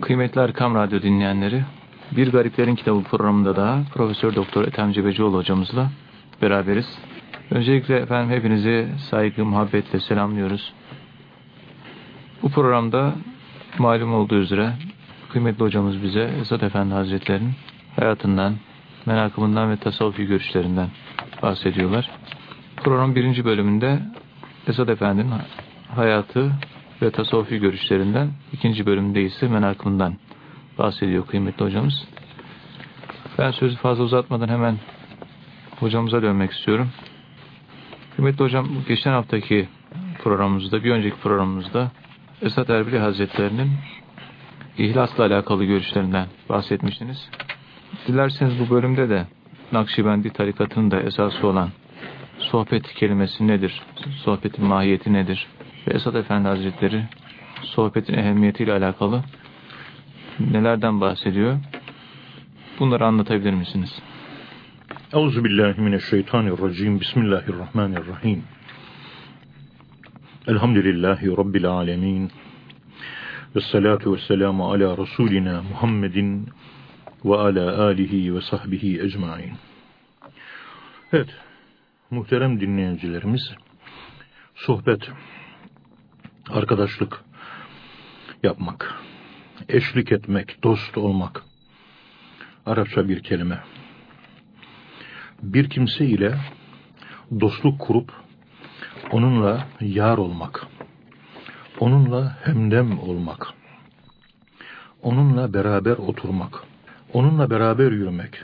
Kıymetli Erkam Radyo dinleyenleri, Bir Gariplerin Kitabı programında daha Profesör Doktor Ethem Cebecioğlu hocamızla beraberiz. Öncelikle efendim hepinizi saygı, muhabbetle selamlıyoruz. Bu programda malum olduğu üzere kıymetli hocamız bize Esat Efendi Hazretleri'nin hayatından, menakımından ve tasavvufi görüşlerinden bahsediyorlar. Program birinci bölümünde Esat Efendi'nin hayatı ve tasavvufi görüşlerinden, ikinci bölümde ise menakımından bahsediyor kıymetli hocamız. Ben sözü fazla uzatmadan hemen hocamıza dönmek istiyorum. Kıymetli hocam geçen haftaki programımızda, bir önceki programımızda Esat Erbili Hazretlerinin ihlasla alakalı görüşlerinden bahsetmiştiniz. Dilerseniz bu bölümde de Nakşibendi tarikatının da esası olan sohbet kelimesi nedir? Sohbetin mahiyeti nedir? Ve Esad Efendi Hazretleri sohbetin ehemmiyetiyle alakalı nelerden bahsediyor? Bunları anlatabilir misiniz? Euzubillahimineşşeytanirracim. Bismillahirrahmanirrahim. Elhamdülillahi Rabbil alemin. Ve salatu ve selamu ala Resulina Muhammedin ve ala alihi ve sahbihi ecmain. Evet, muhterem dinleyicilerimiz, sohbet, arkadaşlık yapmak, eşlik etmek, dost olmak, Arapça bir kelime. Bir kimse ile dostluk kurup, onunla yar olmak, onunla hemdem olmak, onunla beraber oturmak, onunla beraber yürümek.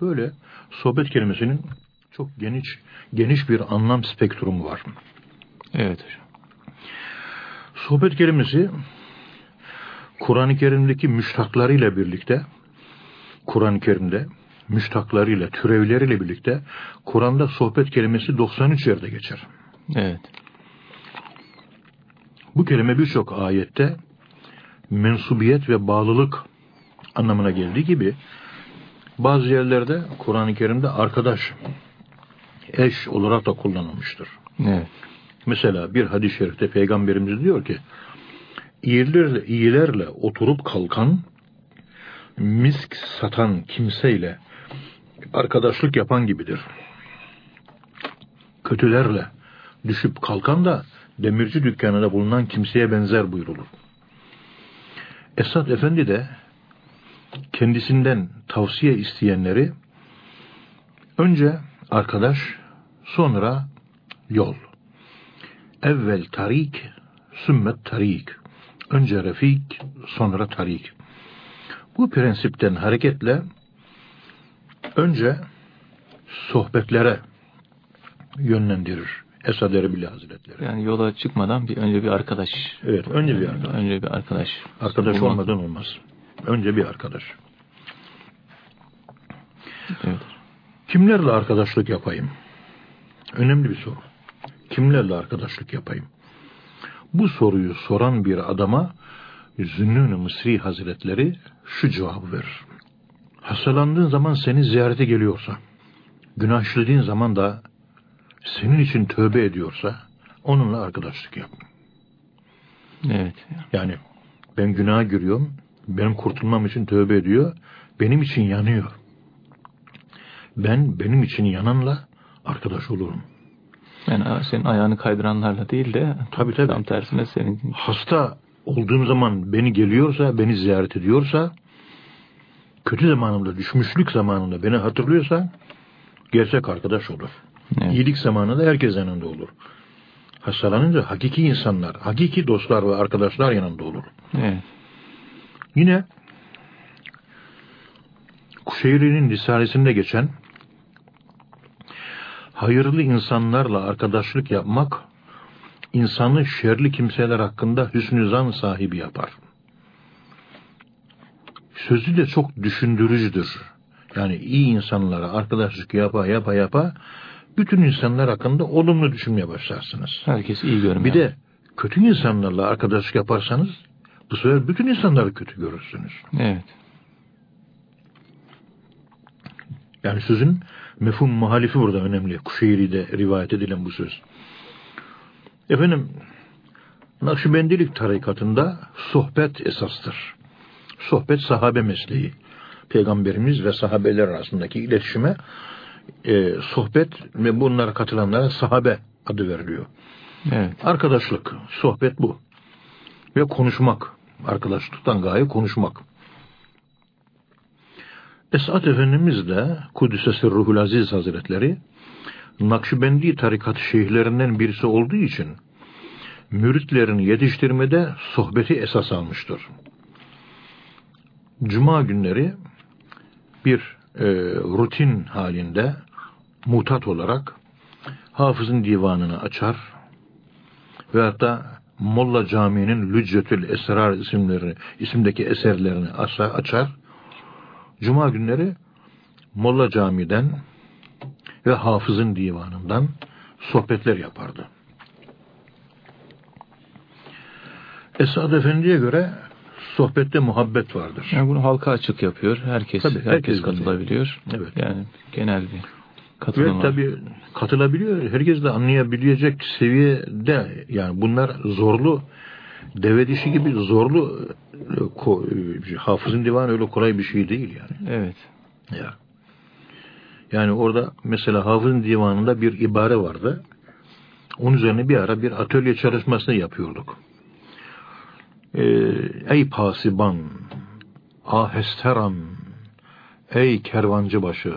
Böyle sohbet kelimesinin çok geniş geniş bir anlam spektrumu var. Evet hocam. Sohbet kelimesi Kur'an-ı Kerim'deki müştaklarıyla birlikte Kur'an-ı Kerim'de müştaklarıyla, türevleriyle birlikte Kur'an'da sohbet kelimesi 93 yerde geçer. Evet. Bu kelime birçok ayette mensubiyet ve bağlılık anlamına geldiği gibi bazı yerlerde Kur'an-ı Kerim'de arkadaş, eş olarak da kullanılmıştır. Evet. Mesela bir hadis-i şerifte Peygamberimiz diyor ki iyilerle, iyilerle oturup kalkan misk satan kimseyle arkadaşlık yapan gibidir. Kötülerle düşüp kalkan da demirci dükkanında bulunan kimseye benzer buyrulur. Esad Efendi de kendisinden tavsiye isteyenleri önce arkadaş, sonra yol. Evvel tarik, sümmet tarik. Önce refik, sonra tarik. Bu prensipten hareketle önce sohbetlere yönlendirir Esad Erbil Hazretleri. Yani yola çıkmadan bir önce bir arkadaş. Evet, önce bir arkadaş. Önce bir arkadaş. Arkadaş Bulmak. olmadan olmaz. Önce bir arkadaş. Evet. Kimlerle arkadaşlık yapayım? Önemli bir soru. Kimlerle arkadaşlık yapayım? Bu soruyu soran bir adama Zünnün-ü Mısri Hazretleri şu cevabı verir. Hastalandığın zaman seni ziyarete geliyorsa, günah işlediğin zaman da senin için tövbe ediyorsa onunla arkadaşlık yap. Evet. Yani ben günaha giriyorum, benim kurtulmam için tövbe ediyor, benim için yanıyor. Ben benim için yananla arkadaş olurum. Yani senin ayağını kaydıranlarla değil de Tabii tabii. tam tersine senin Hasta olduğum zaman beni geliyorsa, beni ziyaret ediyorsa, kötü zamanımda, düşmüşlük zamanında beni hatırlıyorsa, gerçek arkadaş olur. Evet. İyilik zamanında herkes yanında olur. Hastalanınca hakiki insanlar, hakiki dostlar ve arkadaşlar yanında olur. Evet. Yine Kuşeyri'nin Risalesinde geçen hayırlı insanlarla arkadaşlık yapmak insanı şerli kimseler hakkında hüsnü zan sahibi yapar. Sözü de çok düşündürücüdür. Yani iyi insanlara arkadaşlık yapa yapa yapa bütün insanlar hakkında olumlu düşünmeye başlarsınız. Herkes iyi görünüyor. Bir de kötü insanlarla arkadaşlık yaparsanız bu sefer bütün insanları kötü görürsünüz. Evet. Yani sözün mefhum muhalifi burada önemli. Kuşeyri'de rivayet edilen bu söz. Efendim, Nakşibendilik tarikatında sohbet esastır. Sohbet sahabe mesleği. Peygamberimiz ve sahabeler arasındaki iletişime e, sohbet ve bunlara katılanlara sahabe adı veriliyor. Evet. Arkadaşlık, sohbet bu. Ve konuşmak. Arkadaşlıktan gaye konuşmak. Esat Efendimiz de Kudüs'e Ruhul Aziz Hazretleri Nakşibendi tarikat şeyhlerinden birisi olduğu için müritlerini yetiştirmede sohbeti esas almıştır. Cuma günleri bir e, rutin halinde mutat olarak hafızın divanını açar ve hatta Molla Camii'nin Lüccetül Esrar isimleri, isimdeki eserlerini açar. Cuma günleri Molla Camii'den ve Hafız'ın divanından sohbetler yapardı. Esad Efendi'ye göre sohbette muhabbet vardır. Yani bunu halka açık yapıyor. Herkes Tabii, herkes, herkes katılabiliyor. Evet. Yani genel bir Ve katılım var. tabii katılabiliyor. Herkes de anlayabilecek seviyede yani bunlar zorlu deve dişi gibi zorlu hafızın divanı öyle kolay bir şey değil yani. Evet. Ya. Yani orada mesela Hafız'ın divanında bir ibare vardı. Onun üzerine bir ara bir atölye çalışmasını yapıyorduk. Ee, ey pasiban, ahesteran, ey kervancı başı,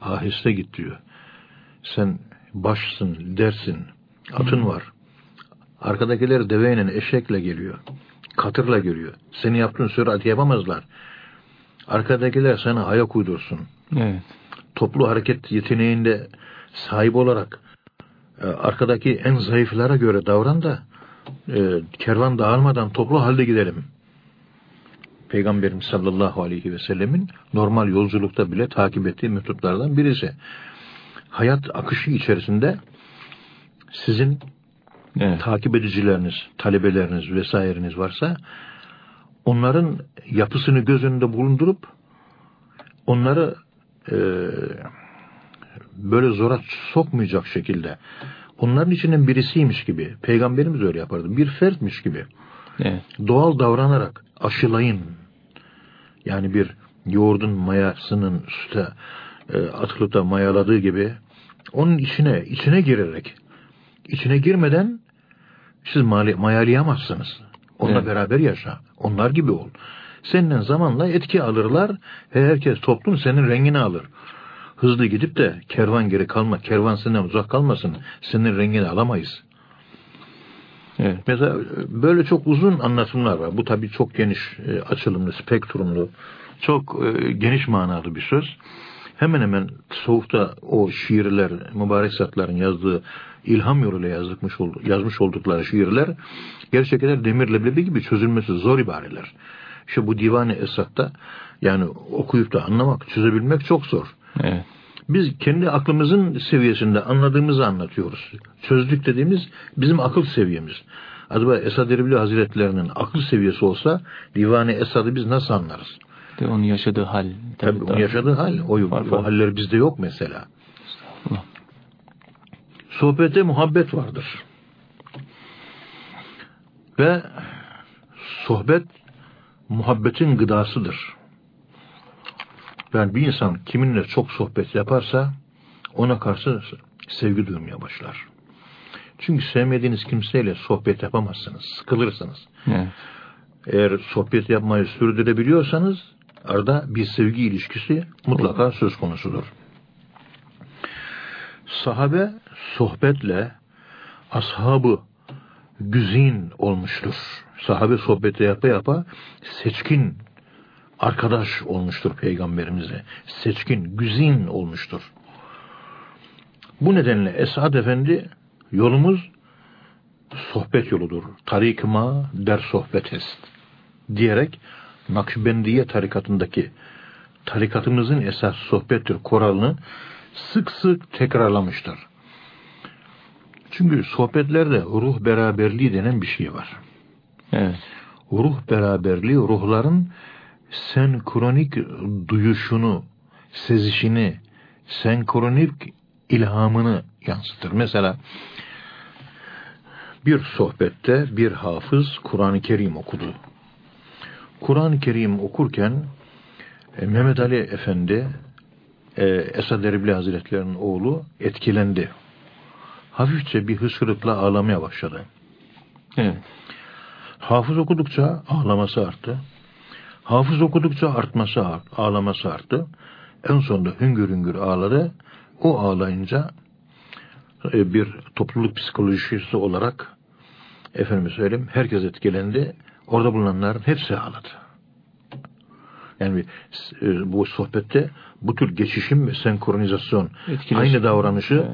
aheste git diyor. Sen başsın, dersin, atın var. Arkadakiler deveyle, eşekle geliyor. Katırla geliyor. Seni yaptığın sürat yapamazlar. Arkadakiler sana ayak uydursun Evet. toplu hareket yeteneğinde sahip olarak e, arkadaki en zayıflara göre davran da e, kervan dağılmadan toplu halde gidelim. Peygamberimiz sallallahu aleyhi ve sellemin normal yolculukta bile takip ettiği metotlardan birisi. Hayat akışı içerisinde sizin Evet. takip edicileriniz, talebeleriniz vesaireniz varsa onların yapısını göz önünde bulundurup onları e, böyle zora sokmayacak şekilde onların içinden birisiymiş gibi peygamberimiz öyle yapardı. Bir fertmiş gibi Evet. doğal davranarak aşılayın. Yani bir yoğurdun mayasının süte e, atılıp da mayaladığı gibi onun içine içine girerek içine girmeden siz mayalayamazsınız. Onunla Evet. beraber yaşa. Onlar gibi ol. Senden zamanla etki alırlar ve herkes toplum senin rengini alır. Hızlı gidip de kervan geri kalma, kervan senden uzak kalmasın. Senin rengini alamayız. Evet. Mesela böyle çok uzun anlatımlar var. Bu tabii çok geniş e, açılımlı, spektrumlu, çok e, geniş manalı bir söz. Hemen hemen soğukta o şiirler, mübarek zatların yazdığı ilham yoluyla yazmış, yazmış oldukları şiirler gerçekten demir leblebi gibi çözülmesi zor ibareler. İşte bu divan-ı Esat'ta yani okuyup da anlamak, çözebilmek çok zor. Evet. Biz kendi aklımızın seviyesinde anladığımızı anlatıyoruz. Çözdük dediğimiz bizim akıl seviyemiz. Acaba Esad Erbil Hazretlerinin akıl seviyesi olsa Divan-ı Esad'ı biz nasıl anlarız? De onun yaşadığı hal. Tabii onun daha- yaşadığı hal. O, Var, o var. haller bizde yok mesela. Estağfurullah. Sohbette muhabbet vardır. Ve sohbet muhabbetin gıdasıdır. Yani bir insan kiminle çok sohbet yaparsa ona karşı sevgi duymaya başlar. Çünkü sevmediğiniz kimseyle sohbet yapamazsınız. Sıkılırsınız. Evet. Eğer sohbet yapmayı sürdürebiliyorsanız arada bir sevgi ilişkisi mutlaka söz konusudur. Sahabe sohbetle ashabı güzin olmuştur. Sahabe sohbeti yapa yapa seçkin arkadaş olmuştur peygamberimize. Seçkin, güzin olmuştur. Bu nedenle Esad Efendi yolumuz sohbet yoludur. Tarikıma der sohbet est. Diyerek Nakşibendiye tarikatındaki tarikatımızın esas sohbettir koralını sık sık tekrarlamıştır. Çünkü sohbetlerde ruh beraberliği denen bir şey var. Evet. Ruh beraberliği ruhların senkronik duyuşunu, sezişini, senkronik ilhamını yansıtır. Mesela bir sohbette bir hafız Kur'an-ı Kerim okudu. Kur'an-ı Kerim okurken e, Mehmet Ali Efendi e, Esad Erbil Hazretleri'nin oğlu etkilendi. Hafifçe bir hısırıkla ağlamaya başladı. Evet. Hafız okudukça ağlaması arttı. Hafız okudukça artması ağlaması arttı. En sonunda hüngür hüngür ağladı. O ağlayınca e, bir topluluk psikolojisi olarak efendim söyleyeyim herkes etkilendi. Orada bulunanların hepsi ağladı. Yani e, bu sohbette bu tür geçişim ve senkronizasyon, Etkileşim. aynı davranışı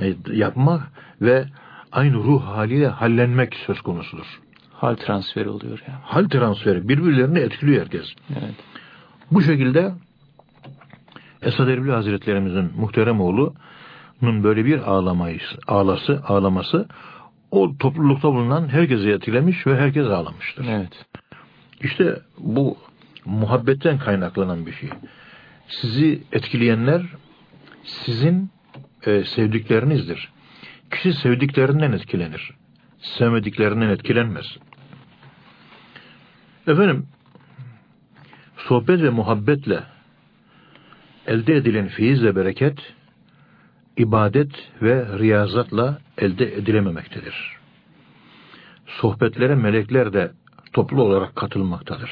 evet. E, yapmak ve aynı ruh haliyle hallenmek söz konusudur. Hal transferi oluyor yani. Hal transferi. Birbirlerini etkiliyor herkes. Evet. Bu şekilde Esad Erbil Hazretlerimizin muhterem oğlunun böyle bir ağlamayısı, ağlası, ağlaması o toplulukta bulunan herkesi etkilemiş ve herkes ağlamıştır. Evet. İşte bu muhabbetten kaynaklanan bir şey. Sizi etkileyenler sizin e, sevdiklerinizdir. Kişi sevdiklerinden etkilenir. Sevmediklerinden etkilenmez. Efendim, sohbet ve muhabbetle elde edilen feyiz ve bereket, ibadet ve riyazatla elde edilememektedir. Sohbetlere melekler de toplu olarak katılmaktadır.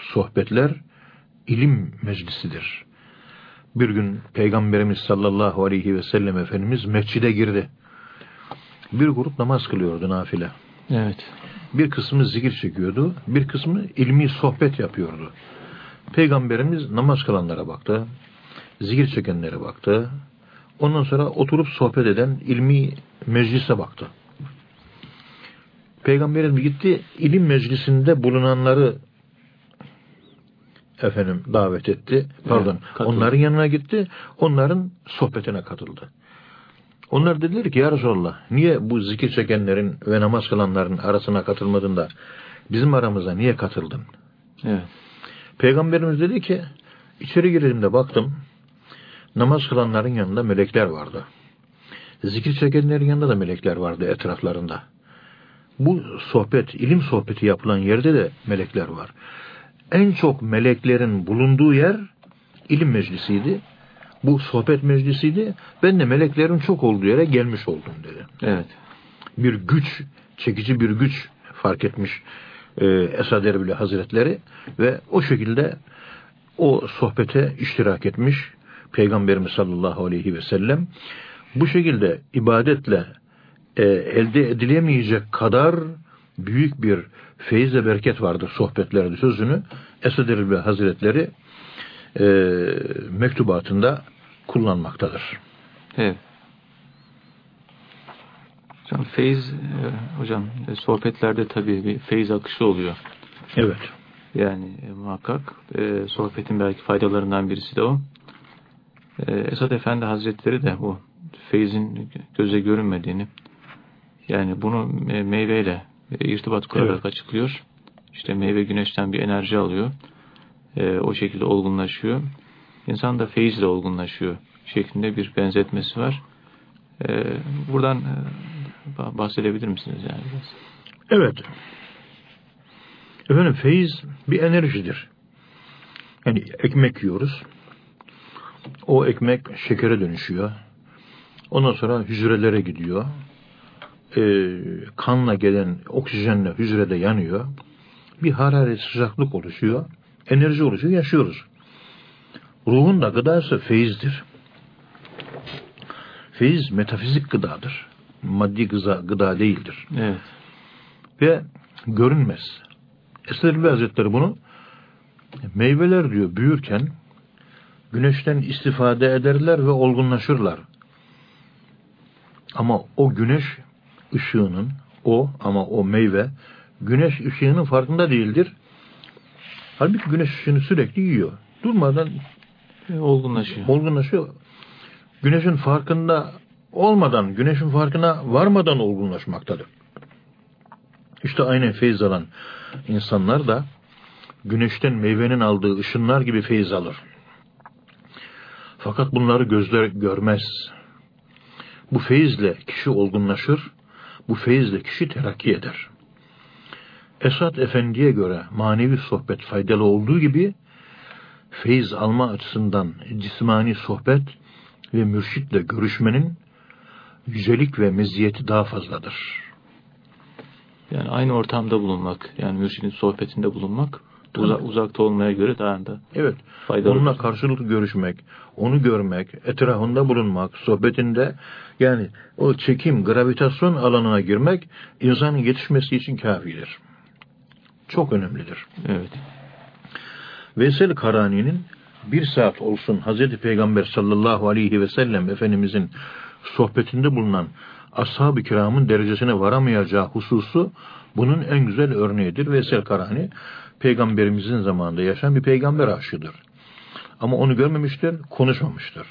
Sohbetler ilim meclisidir. Bir gün Peygamberimiz sallallahu aleyhi ve sellem Efendimiz mescide girdi. Bir grup namaz kılıyordu nafile. Evet. Bir kısmı zikir çekiyordu, bir kısmı ilmi sohbet yapıyordu. Peygamberimiz namaz kılanlara baktı, zikir çekenlere baktı. Ondan sonra oturup sohbet eden ilmi meclise baktı. Peygamberimiz gitti, ilim meclisinde bulunanları efendim davet etti. Pardon. Evet, onların yanına gitti. Onların sohbetine katıldı. Onlar dediler ki ya Resulallah niye bu zikir çekenlerin ve namaz kılanların arasına katılmadın da bizim aramıza niye katıldın? Evet. Peygamberimiz dedi ki içeri girdiğimde baktım namaz kılanların yanında melekler vardı. Zikir çekenlerin yanında da melekler vardı etraflarında. Bu sohbet, ilim sohbeti yapılan yerde de melekler var. En çok meleklerin bulunduğu yer ilim meclisiydi. Bu sohbet meclisiydi. Ben de meleklerin çok olduğu yere gelmiş oldum dedi. Evet. Bir güç, çekici bir güç fark etmiş e, Esad Erbil Hazretleri ve o şekilde o sohbete iştirak etmiş Peygamberimiz sallallahu aleyhi ve sellem. Bu şekilde ibadetle e, elde edilemeyecek kadar büyük bir feyiz ve bereket vardır sohbetlerde sözünü Esad Erbil Hazretleri e, mektubatında kullanmaktadır. Evet. Hocam feyiz, e, hocam e, sohbetlerde tabii bir feyiz akışı oluyor. Evet. Yani e, muhakkak e, sohbetin belki faydalarından birisi de o. E, Esad Efendi Hazretleri de bu feyizin göze görünmediğini yani bunu meyveyle e, irtibat kurarak evet. açıklıyor. İşte meyve güneşten bir enerji alıyor. E, o şekilde olgunlaşıyor. İnsan da feyizle olgunlaşıyor şeklinde bir benzetmesi var. E, buradan e, bahsedebilir misiniz yani biraz? Evet. Efendim feyiz bir enerjidir. Yani ekmek yiyoruz. O ekmek şekere dönüşüyor. Ondan sonra hücrelere gidiyor. Ee, kanla gelen oksijenle hücrede yanıyor. Bir hararet sıcaklık oluşuyor. Enerji oluşuyor. Yaşıyoruz. Ruhun da gıdası feyizdir. Feyiz metafizik gıdadır. Maddi gıda, gıda değildir. Evet. Ve görünmez. Esad Hazretleri bunu meyveler diyor büyürken güneşten istifade ederler ve olgunlaşırlar. Ama o güneş ışığının o ama o meyve güneş ışığının farkında değildir. Halbuki güneş ışığını sürekli yiyor. Durmadan olgunlaşıyor. Olgunlaşıyor. Güneşin farkında olmadan, güneşin farkına varmadan olgunlaşmaktadır. İşte aynı feyiz alan insanlar da güneşten meyvenin aldığı ışınlar gibi feyiz alır. Fakat bunları gözler görmez. Bu feyizle kişi olgunlaşır, bu feyizle kişi terakki eder. Esat Efendi'ye göre manevi sohbet faydalı olduğu gibi feyiz alma açısından cismani sohbet ve mürşitle görüşmenin yücelik ve meziyeti daha fazladır. Yani aynı ortamda bulunmak, yani mürşidin sohbetinde bulunmak uza, uzakta olmaya göre daha da Evet. faydalı. Onunla karşılıklı görüşmek, onu görmek, etrafında bulunmak, sohbetinde yani o çekim, gravitasyon alanına girmek insanın yetişmesi için kafidir. Çok önemlidir. Evet. Veysel Karani'nin bir saat olsun Hazreti Peygamber sallallahu aleyhi ve sellem Efendimizin sohbetinde bulunan ashab-ı kiramın derecesine varamayacağı hususu bunun en güzel örneğidir. Veysel Karani peygamberimizin zamanında yaşayan bir peygamber aşığıdır. Ama onu görmemiştir, konuşmamıştır.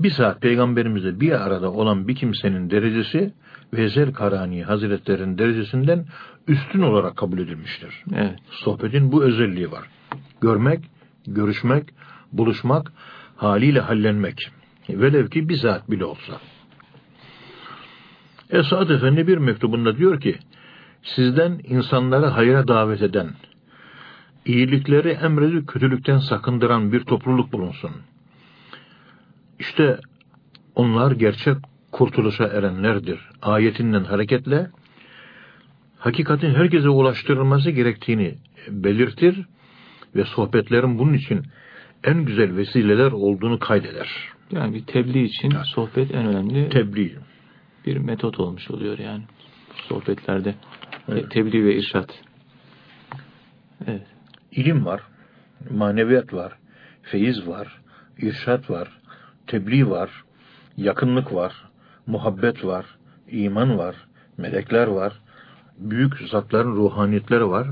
Bir saat peygamberimizle bir arada olan bir kimsenin derecesi Veysel Karani Hazretlerinin derecesinden üstün olarak kabul edilmiştir. Evet. Sohbetin bu özelliği var. Görmek, görüşmek, buluşmak, haliyle hallenmek. Velev ki bir saat bile olsa. Esad Efendi bir mektubunda diyor ki, sizden insanları hayra davet eden, iyilikleri emredip kötülükten sakındıran bir topluluk bulunsun. İşte onlar gerçek kurtuluşa erenlerdir. Ayetinden hareketle hakikatin herkese ulaştırılması gerektiğini belirtir ve sohbetlerin bunun için en güzel vesileler olduğunu kaydeder. Yani bir tebliğ için sohbet en önemli Tebliğ. bir metot olmuş oluyor yani sohbetlerde. Evet. Tebliğ ve irşat. Evet. İlim var, maneviyat var, feyiz var, irşat var, tebliğ var, yakınlık var, muhabbet var, iman var, melekler var, büyük zatların ruhaniyetleri var.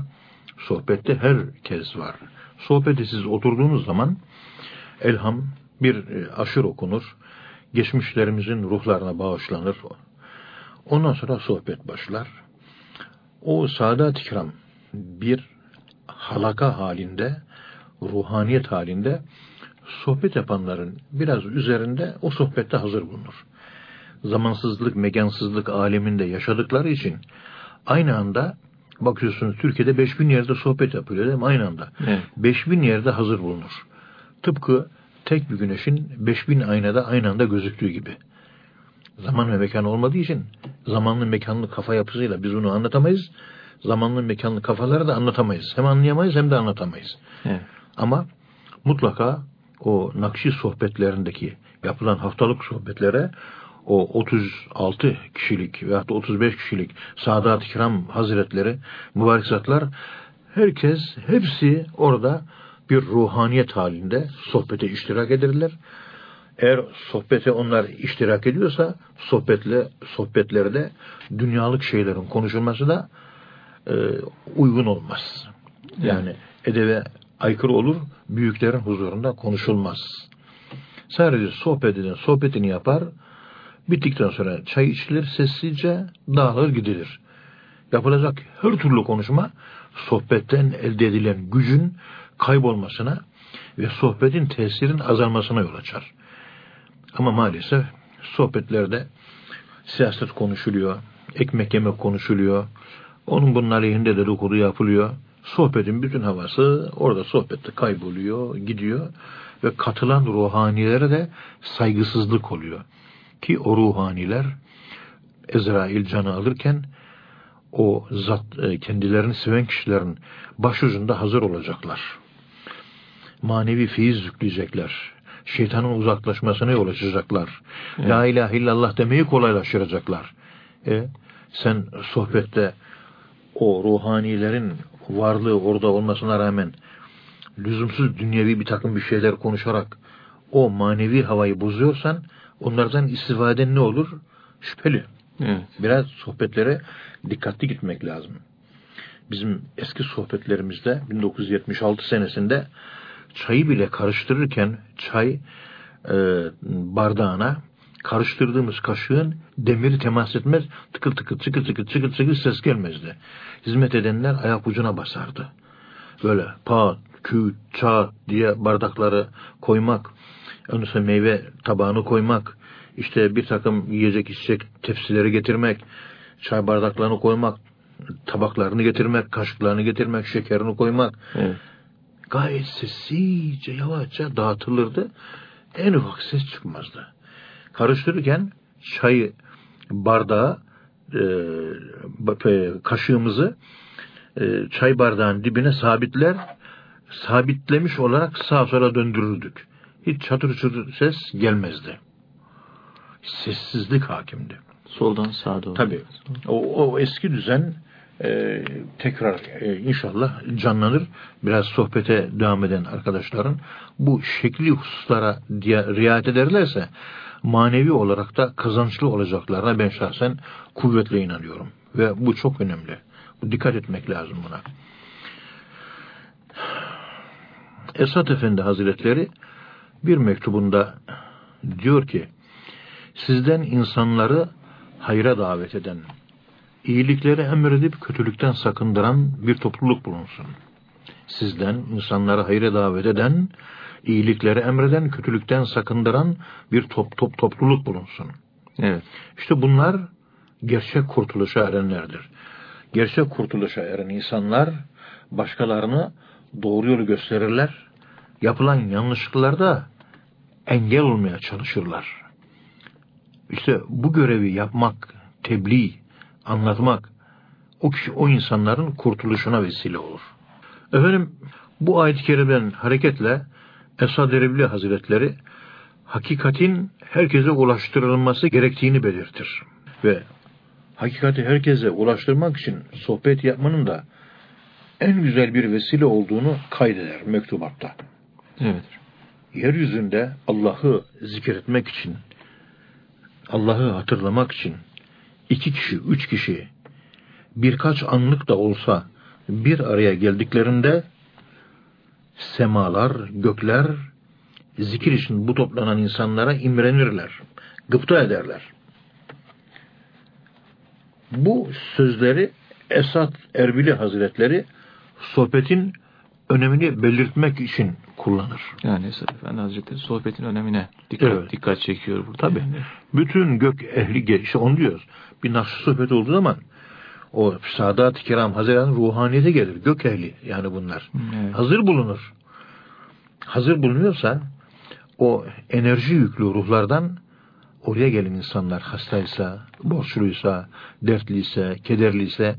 Sohbette herkes var. Sohbete siz oturduğunuz zaman elham bir e, aşır okunur. Geçmişlerimizin ruhlarına bağışlanır. Ondan sonra sohbet başlar. O Sadat-ı Kiram bir halaka halinde, ruhaniyet halinde sohbet yapanların biraz üzerinde o sohbette hazır bulunur. Zamansızlık, mekansızlık aleminde yaşadıkları için aynı anda bakıyorsunuz Türkiye'de 5000 yerde sohbet yapılıyor değil mi? Aynı anda. Evet. 5000 yerde hazır bulunur. Tıpkı tek bir güneşin 5000 aynada aynı anda gözüktüğü gibi. Zaman ve mekan olmadığı için zamanlı mekanlı kafa yapısıyla biz onu anlatamayız. Zamanlı mekanlı kafaları da anlatamayız. Hem anlayamayız hem de anlatamayız. Evet. Ama mutlaka o Nakşi sohbetlerindeki yapılan haftalık sohbetlere o 36 kişilik veyahut da 35 kişilik Sadat-ı Kiram Hazretleri, mübarek zatlar herkes, hepsi orada bir ruhaniyet halinde sohbete iştirak ederler. Eğer sohbete onlar iştirak ediyorsa sohbetle sohbetlerde dünyalık şeylerin konuşulması da e, uygun olmaz. Yani edebe aykırı olur, büyüklerin huzurunda konuşulmaz. Sadece sohbet eden sohbetini yapar, bittikten sonra çay içilir, sessizce dağılır gidilir. Yapılacak her türlü konuşma sohbetten elde edilen gücün kaybolmasına ve sohbetin tesirin azalmasına yol açar. Ama maalesef sohbetlerde siyaset konuşuluyor, ekmek yemek konuşuluyor, onun bunun aleyhinde dedikodu yapılıyor. Sohbetin bütün havası orada sohbette kayboluyor, gidiyor ve katılan ruhanilere de saygısızlık oluyor. Ki o ruhaniler Ezrail canı alırken o zat e, kendilerini seven kişilerin başucunda hazır olacaklar. Manevi feyiz yükleyecekler. Şeytanın uzaklaşmasına yol açacaklar. La ilahe illallah demeyi kolaylaştıracaklar. E, sen sohbette o ruhanilerin varlığı orada olmasına rağmen lüzumsuz dünyevi bir takım bir şeyler konuşarak o manevi havayı bozuyorsan onlardan istifaden ne olur? Şüpheli. Evet. Biraz sohbetlere dikkatli gitmek lazım. Bizim eski sohbetlerimizde 1976 senesinde çayı bile karıştırırken çay e, bardağına karıştırdığımız kaşığın demiri temas etmez tıkır tıkır tıkır tıkır tıkır tıkır ses gelmezdi. Hizmet edenler ayak ucuna basardı. Böyle pat, küt, çat diye bardakları koymak, sonra meyve tabağını koymak, işte bir takım yiyecek içecek tepsileri getirmek, çay bardaklarını koymak, tabaklarını getirmek, kaşıklarını getirmek, şekerini koymak. Evet. Gayet sessizce, yavaşça dağıtılırdı. En ufak ses çıkmazdı. Karıştırırken çayı bardağı e, kaşığımızı e, çay bardağın dibine sabitler, sabitlemiş olarak sağa sola döndürürdük. Hiç çatır çatır ses gelmezdi. Sessizlik hakimdi. Soldan sağa doğru. Tabii. O, o eski düzen e, tekrar e, inşallah canlanır. Biraz sohbete devam eden arkadaşların bu şekli hususlara riayet ederlerse manevi olarak da kazançlı olacaklarına ben şahsen kuvvetle inanıyorum. Ve bu çok önemli. Dikkat etmek lazım buna. Esat Efendi Hazretleri bir mektubunda diyor ki sizden insanları hayra davet eden, iyilikleri emredip kötülükten sakındıran bir topluluk bulunsun. Sizden insanları hayra davet eden, iyilikleri emreden, kötülükten sakındıran bir top, top, topluluk bulunsun. Evet. İşte bunlar gerçek kurtuluşa erenlerdir. Gerçek kurtuluşa eren insanlar başkalarını doğru yolu gösterirler. Yapılan yanlışlıklarda engel olmaya çalışırlar. İşte bu görevi yapmak, tebliğ, anlatmak o kişi o insanların kurtuluşuna vesile olur. Efendim bu ayet-i kerimden hareketle Esad Erbil Hazretleri hakikatin herkese ulaştırılması gerektiğini belirtir. Ve hakikati herkese ulaştırmak için sohbet yapmanın da en güzel bir vesile olduğunu kaydeder mektubatta. Evet. Yeryüzünde Allah'ı zikretmek için, Allah'ı hatırlamak için iki kişi, üç kişi birkaç anlık da olsa bir araya geldiklerinde semalar, gökler zikir için bu toplanan insanlara imrenirler, gıpta ederler. Bu sözleri Esat Erbili Hazretleri sohbetin önemini belirtmek için kullanır. Yani Esad Efendi Hazretleri sohbetin önemine dikkat, Evet. dikkat çekiyor burada. Tabii. Bütün gök ehli işte onu diyoruz. Bir nakş sohbet olduğu zaman o Sadat-ı Kiram Hazretleri ruhaniyete gelir. Gök ehli yani bunlar. Evet. Hazır bulunur. Hazır bulunuyorsa o enerji yüklü ruhlardan oraya gelen insanlar hastaysa, borçluysa, dertliyse, kederliyse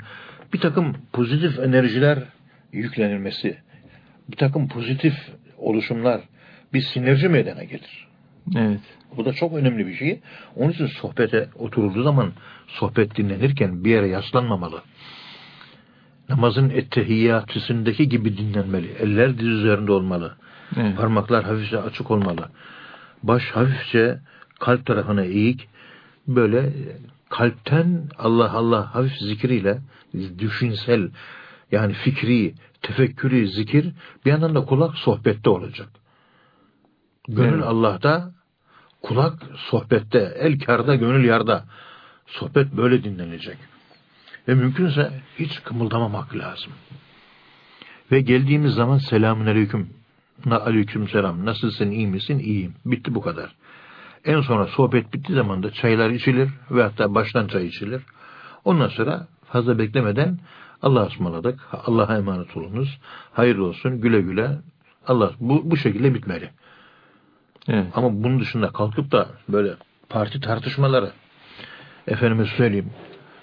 bir takım pozitif enerjiler yüklenilmesi, bir takım pozitif oluşumlar, bir sinerji meydana gelir. Evet. Bu da çok önemli bir şey. Onun için sohbete oturulduğu zaman sohbet dinlenirken bir yere yaslanmamalı. Namazın ettehiyyatüsündeki gibi dinlenmeli. Eller diz üzerinde olmalı. Evet. Parmaklar hafifçe açık olmalı. Baş hafifçe kalp tarafına eğik. Böyle kalpten Allah Allah hafif zikriyle düşünsel yani fikri, tefekkürü zikir bir yandan da kulak sohbette olacak. Gönül Evet. Allah'ta, kulak sohbette, el karda, gönül yarda. Sohbet böyle dinlenecek. Ve mümkünse hiç kımıldamamak lazım. Ve geldiğimiz zaman selamun aleyküm. Na aleyküm selam. Nasılsın, iyi misin? İyiyim. Bitti bu kadar. En sonra sohbet bittiği zaman da çaylar içilir ve hatta baştan çay içilir. Ondan sonra fazla beklemeden Allah'a ısmarladık. Allah'a emanet olunuz. Hayırlı olsun. Güle güle. Allah bu, bu şekilde bitmeli. Evet. Ama bunun dışında kalkıp da böyle parti tartışmaları, efendime söyleyeyim,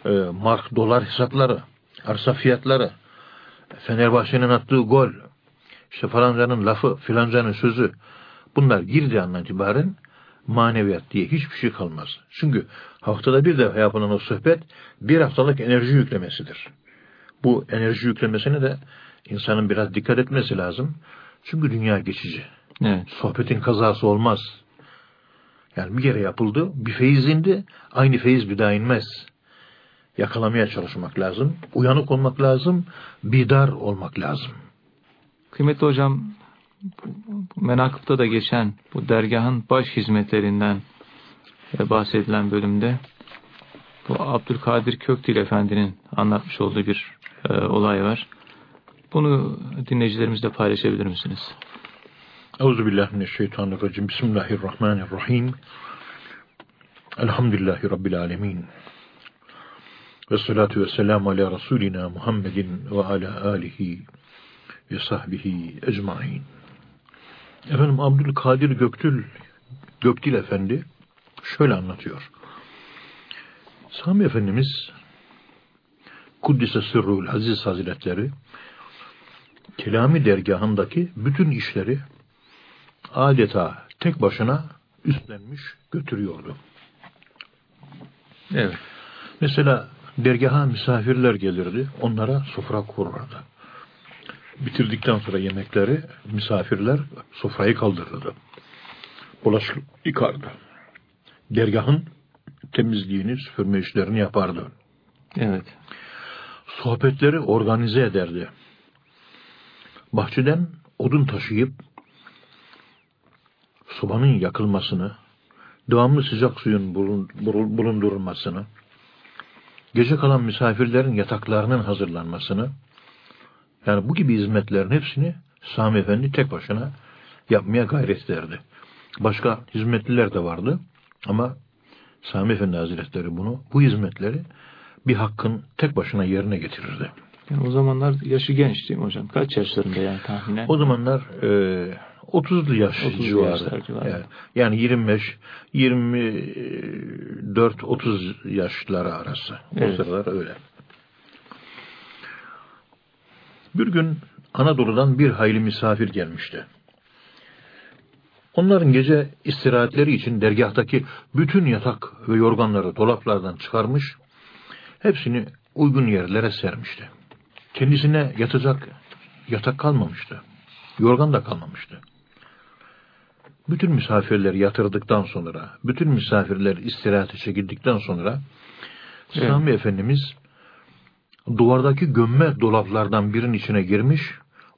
e, mark dolar hesapları, arsa fiyatları, Fenerbahçe'nin attığı gol, işte falancanın lafı, filancanın sözü, bunlar girdiği andan itibaren maneviyat diye hiçbir şey kalmaz. Çünkü haftada bir defa yapılan o sohbet bir haftalık enerji yüklemesidir. Bu enerji yüklemesine de insanın biraz dikkat etmesi lazım. Çünkü dünya geçici Evet. sohbetin kazası olmaz. Yani bir kere yapıldı, bir feyiz indi, aynı feyiz bir daha inmez. Yakalamaya çalışmak lazım, uyanık olmak lazım, bidar olmak lazım. Kıymetli hocam, menakıpta da geçen bu dergahın baş hizmetlerinden e, bahsedilen bölümde bu Abdülkadir Kökdil Efendi'nin anlatmış olduğu bir e, olay var. Bunu dinleyicilerimizle paylaşabilir misiniz? Euzubillahimineşşeytanirracim. Bismillahirrahmanirrahim. Elhamdülillahi Rabbil alemin. Ve salatu ve selamu ala Resulina Muhammedin ve ala alihi ve sahbihi ecmain. Efendim Abdülkadir Göktül, Gökdil Efendi şöyle anlatıyor. Sami Efendimiz Kuddise Sırrul Aziz Hazretleri Kelami dergahındaki bütün işleri adeta tek başına üstlenmiş götürüyordu. Evet. Mesela dergaha misafirler gelirdi. Onlara sofra kurardı. Bitirdikten sonra yemekleri misafirler sofrayı kaldırırdı. Bulaşık yıkardı. Dergahın temizliğini, süpürme işlerini yapardı. Evet. Sohbetleri organize ederdi. Bahçeden odun taşıyıp sobanın yakılmasını, devamlı sıcak suyun bulundurulmasını, gece kalan misafirlerin yataklarının hazırlanmasını, yani bu gibi hizmetlerin hepsini Sami Efendi tek başına yapmaya gayret ederdi. Başka hizmetliler de vardı ama Sami Efendi Hazretleri bunu, bu hizmetleri bir hakkın tek başına yerine getirirdi. Yani o zamanlar yaşı genç değil mi hocam? Kaç yaşlarında yani tahminen? O zamanlar e, 30'lu yaş 30 civarı. civarı. Yani, yani 25, 24, 30 yaşları arası. Evet. O sıralar öyle. Bir gün Anadolu'dan bir hayli misafir gelmişti. Onların gece istirahatleri için dergahtaki bütün yatak ve yorganları dolaplardan çıkarmış, hepsini uygun yerlere sermişti. Kendisine yatacak yatak kalmamıştı. Yorgan da kalmamıştı. Bütün misafirleri yatırdıktan sonra, bütün misafirler istirahate çekildikten sonra evet. Sami Efendimiz duvardaki gömme dolaplardan birinin içine girmiş,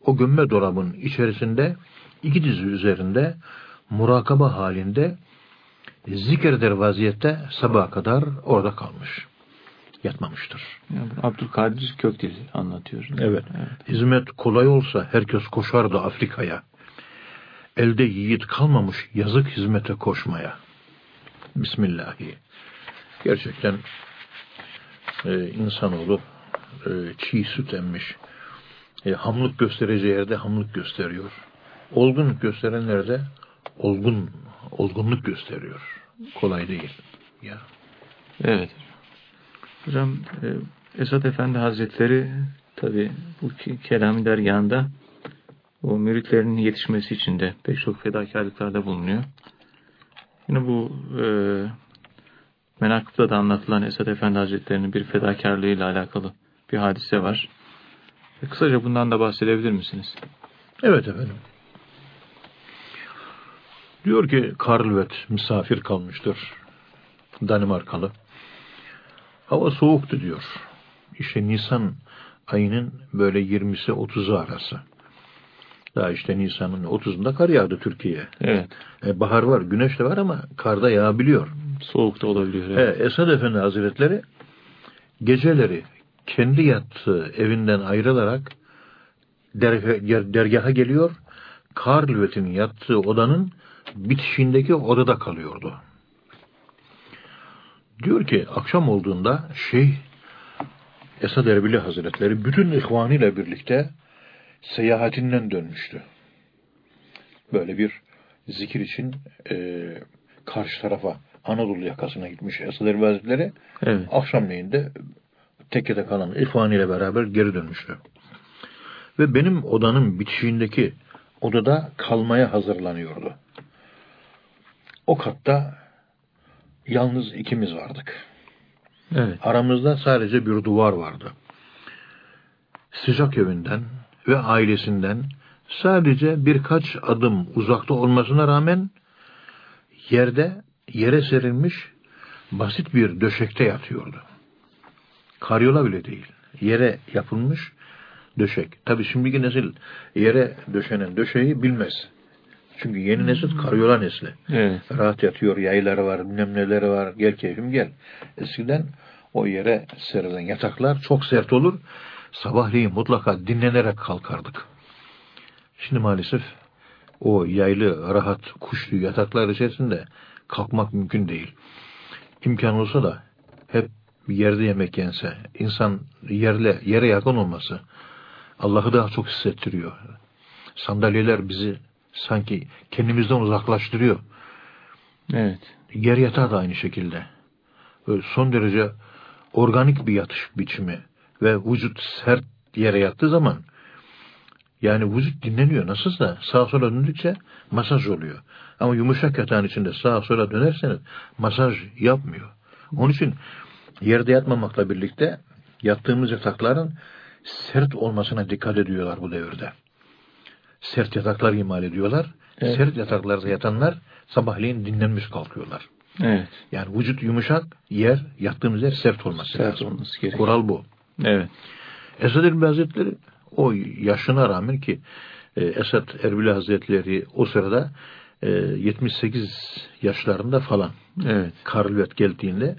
o gömme dolabın içerisinde iki dizi üzerinde murakaba halinde zikreder vaziyette sabaha kadar orada kalmış. Yatmamıştır. Yani Abdülkadir Kökdil anlatıyor. Evet. evet. Hizmet kolay olsa herkes koşardı Afrika'ya. Elde yiğit kalmamış yazık hizmete koşmaya. Bismillahi. Gerçekten e, insanoğlu e, çiğ süt emmiş. E, hamlık göstereceği yerde hamlık gösteriyor. Olgunluk gösterenlerde de olgun, olgunluk gösteriyor. Kolay değil. Ya. Evet. Hocam e, Esat Efendi Hazretleri tabi bu Kelami dergahında o müritlerinin yetişmesi için de pek çok fedakarlıklarda bulunuyor. Yine bu e, menakıpta da anlatılan Esat Efendi Hazretleri'nin bir fedakarlığıyla alakalı bir hadise var. E, kısaca bundan da bahsedebilir misiniz? Evet efendim. Diyor ki Karlvet misafir kalmıştır. Danimarkalı. Hava soğuktu diyor. İşte Nisan ayının böyle 20'si 30'u arası. Daha işte Nisan'ın 30'unda kar yağdı Türkiye'ye. Evet. E, bahar var, güneş de var ama karda yağabiliyor. Soğuk da olabiliyor. Evet. E, Esad Efendi Hazretleri geceleri kendi yattığı evinden ayrılarak der, dergaha geliyor. Karlvet'in yattığı odanın bitişindeki odada kalıyordu. Diyor ki akşam olduğunda Şeyh Esad Erbili Hazretleri bütün ihvanıyla birlikte seyahatinden dönmüştü. Böyle bir zikir için e, karşı tarafa Anadolu yakasına gitmiş Esad Erbil Hazretleri. Evet. Akşamleyin de tekkede kalan ihvanıyla beraber geri dönmüştü. Ve benim odanın bitişiğindeki odada kalmaya hazırlanıyordu. O katta yalnız ikimiz vardık. Evet. Aramızda sadece bir duvar vardı. Sıcak evinden ve ailesinden sadece birkaç adım uzakta olmasına rağmen yerde yere serilmiş basit bir döşekte yatıyordu. Karyola bile değil. Yere yapılmış döşek. Tabi şimdiki nesil yere döşenen döşeği bilmez. Çünkü yeni nesil karyola nesli. Evet. Rahat yatıyor, yayları var, bilmem neleri var, gel keyfim gel. Eskiden o yere serilen yataklar çok sert olur. Sabahleyin mutlaka dinlenerek kalkardık. Şimdi maalesef o yaylı, rahat, kuşlu yataklar içerisinde kalkmak mümkün değil. İmkan olsa da hep yerde yemek yense, insan yerle yere yakın olması Allah'ı daha çok hissettiriyor. Sandalyeler bizi sanki kendimizden uzaklaştırıyor. Evet. Yer yatağı da aynı şekilde. Böyle son derece organik bir yatış biçimi ve vücut sert yere yattığı zaman yani vücut dinleniyor. Nasılsa sağa sola döndükçe masaj oluyor. Ama yumuşak yatağın içinde sağa sola dönerseniz masaj yapmıyor. Onun için yerde yatmamakla birlikte yattığımız yatakların sert olmasına dikkat ediyorlar bu devirde. Sert yataklar imal ediyorlar. Evet. Sert yataklarda yatanlar sabahleyin dinlenmiş kalkıyorlar. Evet. Yani vücut yumuşak, yer, yattığımız yer sert olması Sert lazım. olması. Kural bu. Evet. Esad Erbil Hazretleri o yaşına rağmen ki e, Esad Erbil Hazretleri o sırada e, 78 yaşlarında falan Evet. Karlvet geldiğinde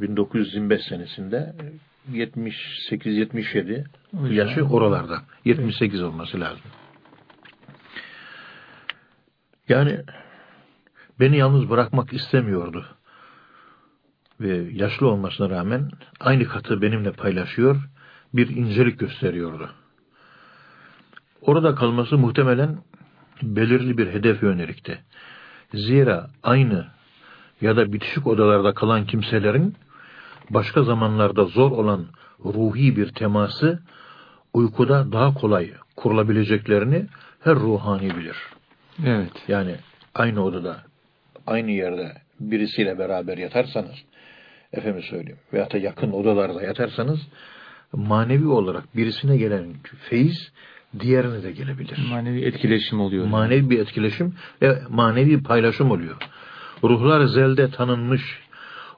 1925 senesinde 78-77 Hocam. yaşı oralarda. 78 olması lazım. Yani beni yalnız bırakmak istemiyordu. Ve yaşlı olmasına rağmen aynı katı benimle paylaşıyor, bir incelik gösteriyordu. Orada kalması muhtemelen belirli bir hedef yönelikti. Zira aynı ya da bitişik odalarda kalan kimselerin başka zamanlarda zor olan ruhi bir teması uykuda daha kolay kurulabileceklerini her ruhani bilir. Evet. Yani aynı odada, aynı yerde birisiyle beraber yatarsanız, efendim söyleyeyim, veyahut da yakın odalarda yatarsanız, manevi olarak birisine gelen feyiz, diğerine de gelebilir. Manevi etkileşim oluyor. Manevi bir etkileşim ve manevi paylaşım oluyor. Ruhlar ezelde tanınmış,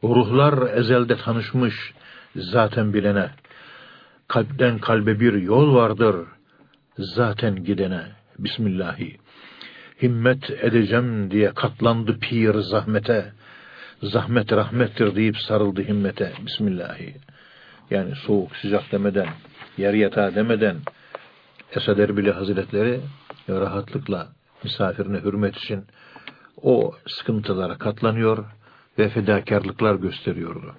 ruhlar ezelde tanışmış zaten bilene. Kalpten kalbe bir yol vardır zaten gidene. Bismillahi. Himmet edeceğim diye katlandı pir zahmete. Zahmet rahmettir deyip sarıldı himmete. Bismillahi. Yani soğuk sıcak demeden, yer yatağı demeden Esad Erbili Hazretleri rahatlıkla misafirine hürmet için o sıkıntılara katlanıyor ve fedakarlıklar gösteriyordu.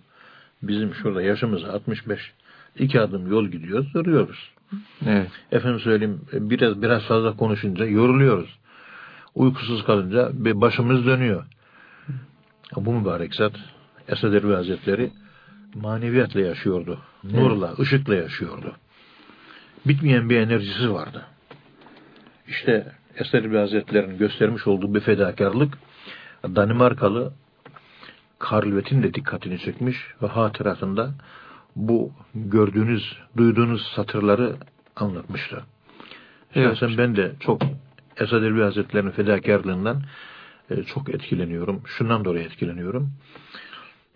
Bizim şurada yaşımız 65. iki adım yol gidiyoruz, duruyoruz. Evet. Efendim söyleyeyim, biraz biraz fazla konuşunca yoruluyoruz. Uykusuz kalınca bir başımız dönüyor. Bu mübarek zat Esad Erbil Hazretleri maneviyatla yaşıyordu. Nurla, ışıkla yaşıyordu. Bitmeyen bir enerjisi vardı. İşte Esad Erbil Hazretleri'nin göstermiş olduğu bir fedakarlık Danimarkalı Karlvet'in de dikkatini çekmiş ve hatıratında bu gördüğünüz, duyduğunuz satırları anlatmıştı. Evet. Şahsen ben de çok Esad Erbil Hazretleri'nin fedakarlığından e, çok etkileniyorum. Şundan dolayı etkileniyorum.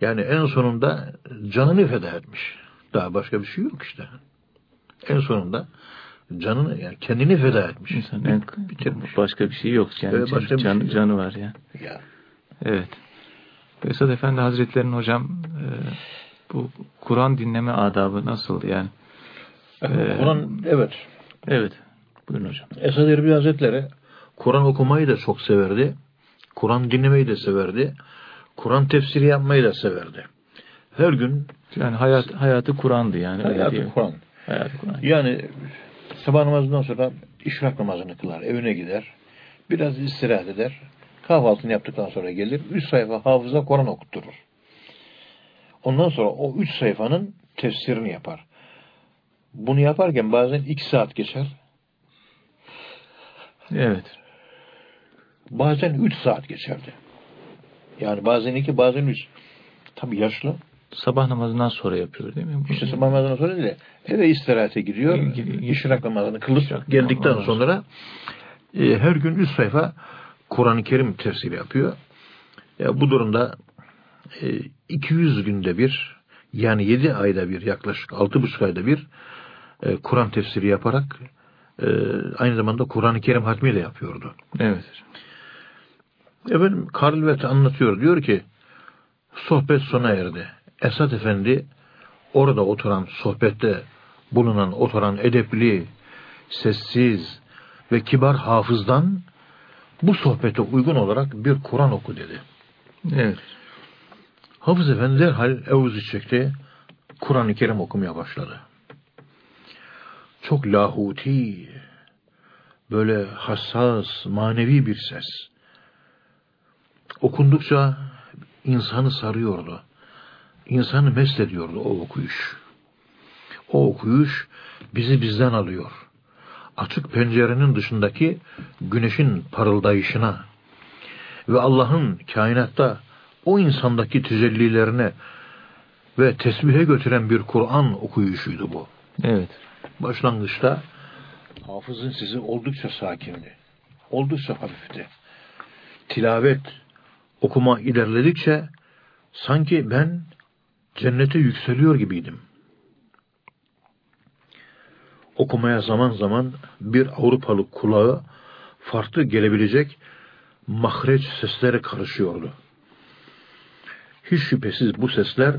Yani en sonunda canını feda etmiş. Daha başka bir şey yok işte. En sonunda canını yani kendini feda etmiş. İnsan en, bitirmiş. başka bir şey yok. Yani Evet, başka bir can, şey yok. canı var ya. Ya. Evet. Esad Efendi Hazretleri'nin hocam e, bu Kur'an dinleme adabı nasıl yani? Kur'an evet. Evet. Buyurun hocam. Esad Erbil Hazretleri Kur'an okumayı da çok severdi. Kur'an dinlemeyi de severdi. Kur'an tefsiri yapmayı da severdi. Her gün Yani hayat hayatı Kur'an'dı yani. hayatı. Kur'an. Hayatı Kur'an. Yani sabah namazından sonra işrak namazını kılar, evine gider. Biraz istirahat eder. Kahvaltını yaptıktan sonra gelir. Üç sayfa hafıza Kur'an okutturur. Ondan sonra o üç sayfanın tefsirini yapar. Bunu yaparken bazen iki saat geçer. Evet. Bazen üç saat geçerdi. Yani bazen iki, bazen üç. Tabii yaşlı. Sabah namazından sonra yapıyor değil mi? İşte sabah namazından sonra değil de eve istirahate gidiyor. Gi- gi- İşrak namazını kılıp İşrak geldikten namazı. sonra e, her gün üç sayfa Kur'an-ı Kerim tefsiri yapıyor. Ya bu durumda e, 200 günde bir yani 7 ayda bir yaklaşık 6,5 ayda bir e, Kur'an tefsiri yaparak e, aynı zamanda Kur'an-ı Kerim hatmi de yapıyordu. Evet. Efendim Karlvet anlatıyor. Diyor ki sohbet sona erdi. Esad Efendi orada oturan sohbette bulunan oturan edepli, sessiz ve kibar hafızdan bu sohbete uygun olarak bir Kur'an oku dedi. Evet. Hafız Efendi derhal evuz çekti. Kur'an-ı Kerim okumaya başladı. Çok lahuti, böyle hassas, manevi bir ses. Okundukça insanı sarıyordu. İnsanı mest ediyordu o okuyuş. O okuyuş bizi bizden alıyor. Açık pencerenin dışındaki güneşin parıldayışına ve Allah'ın kainatta o insandaki tecellilerine ve tesbihe götüren bir Kur'an okuyuşuydu bu. Evet. Başlangıçta hafızın sizi oldukça sakindi. Oldukça hafifti. Tilavet, okuma ilerledikçe sanki ben cennete yükseliyor gibiydim. Okumaya zaman zaman bir Avrupalı kulağı farklı gelebilecek mahreç sesleri karışıyordu. Hiç şüphesiz bu sesler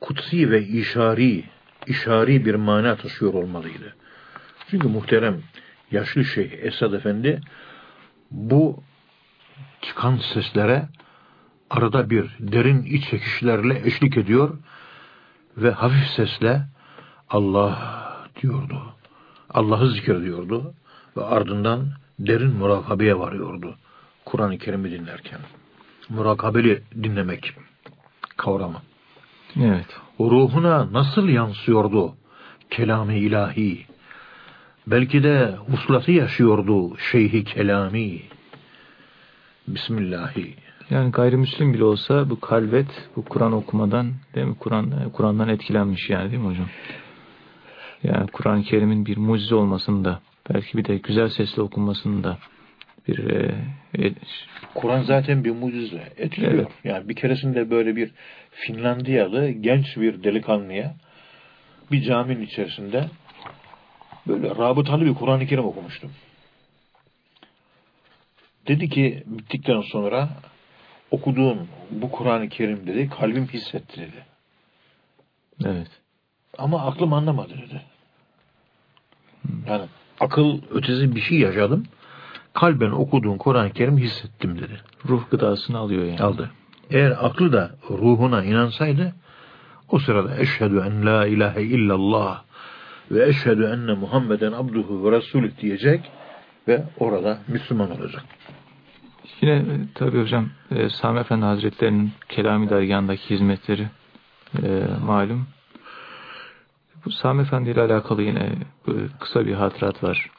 kutsi ve işari, işari bir mana taşıyor olmalıydı. Çünkü muhterem yaşlı şeyh Esad Efendi bu çıkan seslere arada bir derin iç çekişlerle eşlik ediyor ve hafif sesle Allah diyordu. Allah'ı zikrediyordu ve ardından derin murakabeye varıyordu. Kur'an-ı Kerim'i dinlerken. Murakabeli dinlemek kavramı. Evet. Ruhuna nasıl yansıyordu kelam-ı ilahi? Belki de vuslatı yaşıyordu şeyhi kelami. Bismillahi. Yani gayrimüslim bile olsa bu kalbet, bu Kur'an okumadan, değil mi? Kur'an Kur'an'dan etkilenmiş yani değil mi hocam? Yani Kur'an-ı Kerim'in bir mucize olmasında, belki bir de güzel sesle okunmasında bir e, e, Kur'an zaten bir mucize etkiliyor. Evet. Yani bir keresinde böyle bir Finlandiyalı genç bir delikanlıya bir caminin içerisinde böyle rabıtalı bir Kur'an-ı Kerim okumuştum. Dedi ki bittikten sonra okuduğum bu Kur'an-ı Kerim dedi kalbim hissetti dedi. Evet. Ama aklım anlamadı dedi. Yani akıl ötesi bir şey yaşadım. Kalben okuduğun Kur'an-ı Kerim hissettim dedi. Ruh gıdasını alıyor yani. Aldı. Eğer aklı da ruhuna inansaydı o sırada eşhedü en la ilahe illallah ve eşhedü enne Muhammeden abduhu ve resulü diyecek ve orada Müslüman olacak. Yine e, tabi hocam e, Sami Efendi Hazretleri'nin Kelami Dergahı'ndaki hizmetleri e, malum. Bu Sami Efendi ile alakalı yine e, kısa bir hatırat var.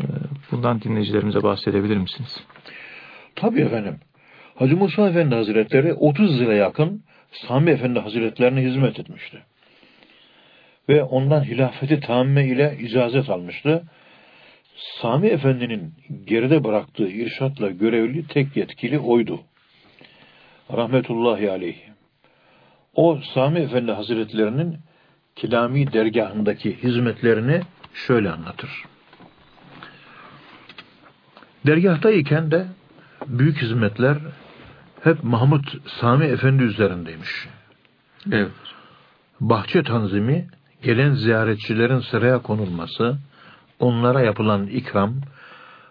E, bundan dinleyicilerimize bahsedebilir misiniz? Tabii efendim. Hacı Musa Efendi Hazretleri 30 yıla yakın Sami Efendi Hazretlerine hizmet etmişti ve ondan hilafeti tamme ile icazet almıştı. Sami Efendi'nin geride bıraktığı irşatla görevli tek yetkili oydu. Rahmetullahi aleyh. O Sami Efendi Hazretlerinin Kilami dergahındaki hizmetlerini şöyle anlatır. Dergahtayken de büyük hizmetler hep Mahmut Sami Efendi üzerindeymiş. Evet. Bahçe tanzimi gelen ziyaretçilerin sıraya konulması, onlara yapılan ikram,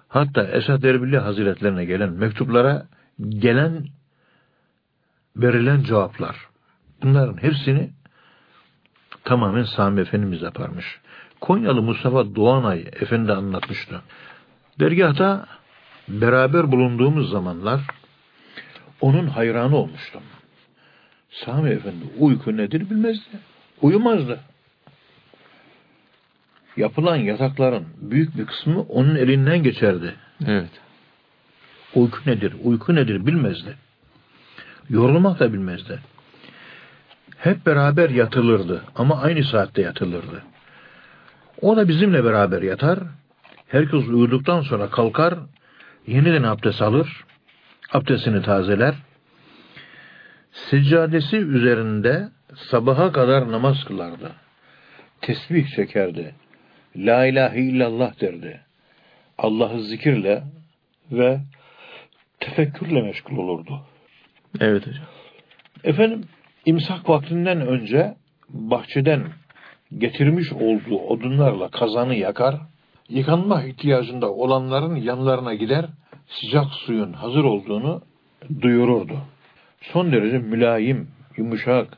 hatta Esad Erbilli Hazretlerine gelen mektuplara gelen verilen cevaplar. Bunların hepsini tamamen Sami Efendimiz yaparmış. Konyalı Mustafa Doğanay Efendi anlatmıştı. Dergahta beraber bulunduğumuz zamanlar onun hayranı olmuştum. Sami Efendi uyku nedir bilmezdi. Uyumazdı yapılan yatakların büyük bir kısmı onun elinden geçerdi. Evet. Uyku nedir, uyku nedir bilmezdi. Yorulmak da bilmezdi. Hep beraber yatılırdı ama aynı saatte yatılırdı. O da bizimle beraber yatar. Herkes uyuduktan sonra kalkar, yeniden abdest alır, abdestini tazeler. Seccadesi üzerinde sabaha kadar namaz kılardı. Tesbih çekerdi. La ilahe illallah derdi. Allah'ı zikirle ve tefekkürle meşgul olurdu. Evet hocam. Efendim imsak vaktinden önce bahçeden getirmiş olduğu odunlarla kazanı yakar, yıkanma ihtiyacında olanların yanlarına gider, sıcak suyun hazır olduğunu duyururdu. Son derece mülayim, yumuşak,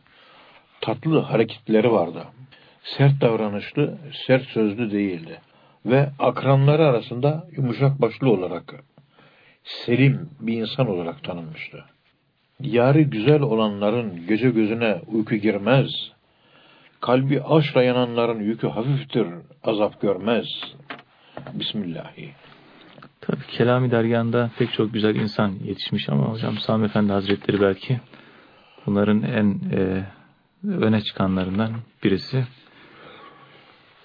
tatlı hareketleri vardı. Sert davranışlı, sert sözlü değildi. Ve akranları arasında yumuşak başlı olarak, selim bir insan olarak tanınmıştı. Yarı güzel olanların gece gözüne uyku girmez. Kalbi aşla yananların yükü hafiftir, azap görmez. Bismillahi. Tabii Kelami Dergahı'nda pek çok güzel insan yetişmiş ama hocam Sami Efendi Hazretleri belki bunların en e, öne çıkanlarından birisi.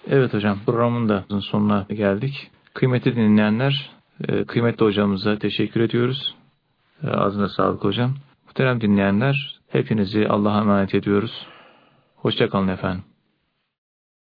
Evet hocam programın da sonuna geldik. Kıymetli dinleyenler, e, kıymetli hocamıza teşekkür ediyoruz. E, ağzına sağlık hocam. Muhterem dinleyenler, hepinizi Allah'a emanet ediyoruz. Hoşçakalın efendim.